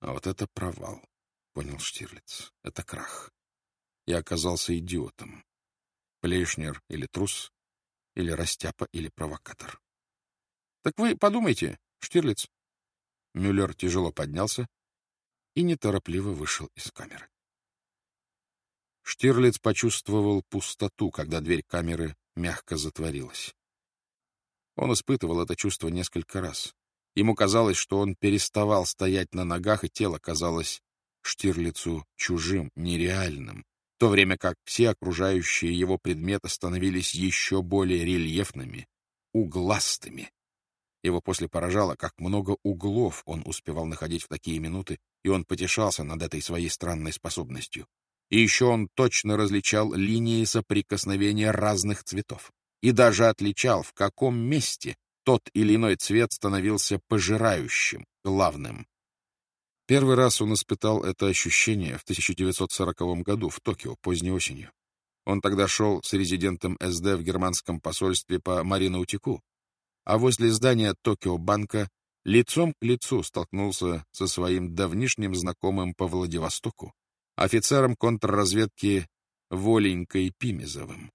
А вот это провал, — понял Штирлиц. Это крах. Я оказался идиотом. Плешнер или трус, или растяпа, или провокатор. — Так вы подумайте, Штирлиц. Мюллер тяжело поднялся и неторопливо вышел из камеры. Штирлиц почувствовал пустоту, когда дверь камеры мягко затворилась. Он испытывал это чувство несколько раз. Ему казалось, что он переставал стоять на ногах, и тело казалось Штирлицу чужим, нереальным, в то время как все окружающие его предметы становились еще более рельефными, угластыми. Его после поражало, как много углов он успевал находить в такие минуты, и он потешался над этой своей странной способностью. И еще он точно различал линии соприкосновения разных цветов и даже отличал, в каком месте тот или иной цвет становился пожирающим, главным. Первый раз он испытал это ощущение в 1940 году в Токио поздней осенью. Он тогда шел с резидентом СД в германском посольстве по Маринаутику, а возле здания Токио-банка лицом к лицу столкнулся со своим давнишним знакомым по Владивостоку, офицером контрразведки Воленькой Пимезовым.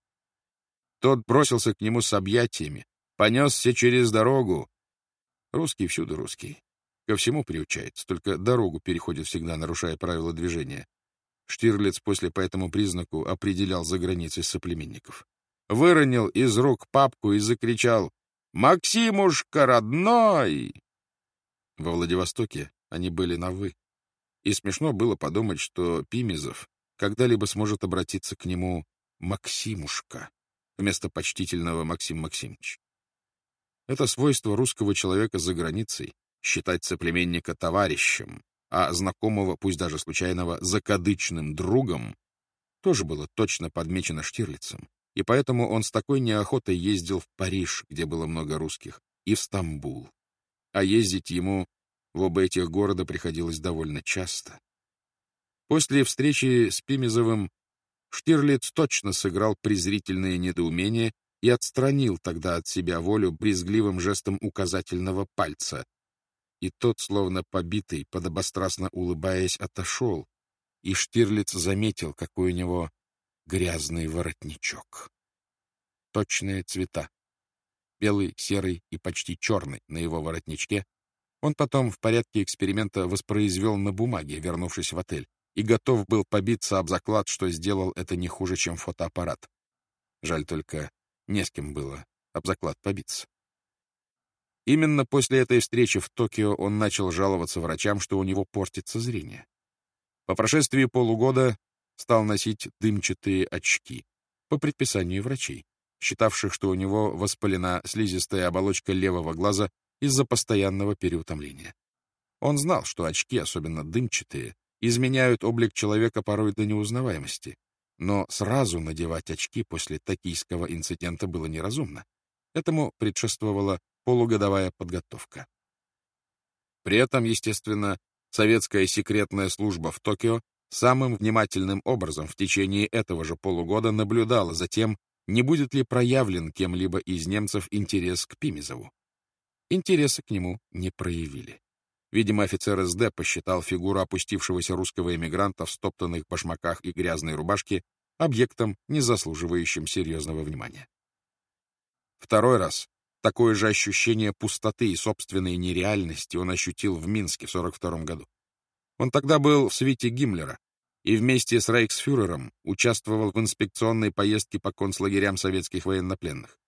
Тот бросился к нему с объятиями, понесся через дорогу. Русский всюду русский. Ко всему приучается, только дорогу переходит всегда, нарушая правила движения. Штирлиц после по этому признаку определял за границей соплеменников. Выронил из рук папку и закричал «Максимушка, родной!» Во Владивостоке они были на «вы». И смешно было подумать, что Пимезов когда-либо сможет обратиться к нему «Максимушка» вместо почтительного Максим Максимович. Это свойство русского человека за границей — считать соплеменника товарищем, а знакомого, пусть даже случайного, закадычным другом, тоже было точно подмечено Штирлицем, и поэтому он с такой неохотой ездил в Париж, где было много русских, и в Стамбул. А ездить ему в оба этих города приходилось довольно часто. После встречи с Пимезовым Штирлиц точно сыграл презрительное недоумение и отстранил тогда от себя волю брезгливым жестом указательного пальца. И тот, словно побитый, подобострастно улыбаясь, отошел, и Штирлиц заметил, какой у него грязный воротничок. Точные цвета. Белый, серый и почти черный на его воротничке. Он потом в порядке эксперимента воспроизвел на бумаге, вернувшись в отель, и готов был побиться об заклад, что сделал это не хуже, чем фотоаппарат. Жаль только, не с кем было об заклад побиться. Именно после этой встречи в Токио он начал жаловаться врачам, что у него портится зрение. По прошествии полугода стал носить дымчатые очки по предписанию врачей, считавших, что у него воспалена слизистая оболочка левого глаза из-за постоянного переутомления. Он знал, что очки, особенно дымчатые, изменяют облик человека порой до неузнаваемости, но сразу надевать очки после токийского инцидента было неразумно. Этому предшествовала полугодовая подготовка. При этом, естественно, советская секретная служба в Токио самым внимательным образом в течение этого же полугода наблюдала за тем, не будет ли проявлен кем-либо из немцев интерес к Пимезову. Интереса к нему не проявили. Видимо, офицер СД посчитал фигуру опустившегося русского эмигранта в стоптанных башмаках и грязной рубашке объектом, не заслуживающим серьезного внимания. Второй раз такое же ощущение пустоты и собственной нереальности он ощутил в Минске в 42 году. Он тогда был в свите Гиммлера и вместе с рейхсфюрером участвовал в инспекционной поездке по концлагерям советских военнопленных.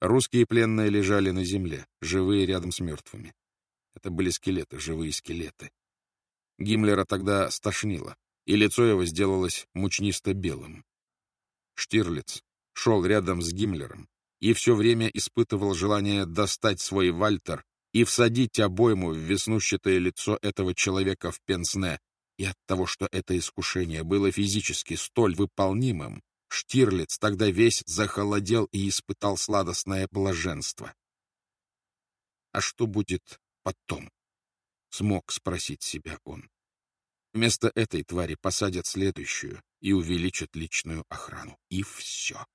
Русские пленные лежали на земле, живые рядом с мертвыми. Это были скелеты, живые скелеты. Гиммлера тогда стошнило, и лицо его сделалось мучнисто-белым. Штирлиц шел рядом с Гиммлером и все время испытывал желание достать свой вальтер и всадить обойму в веснущатое лицо этого человека в пенсне, и от того, что это искушение было физически столь выполнимым, Штирлиц тогда весь захолодел и испытал сладостное блаженство. А что будет потом? Смог спросить себя он. Вместо этой твари посадят следующую и увеличат личную охрану. И все.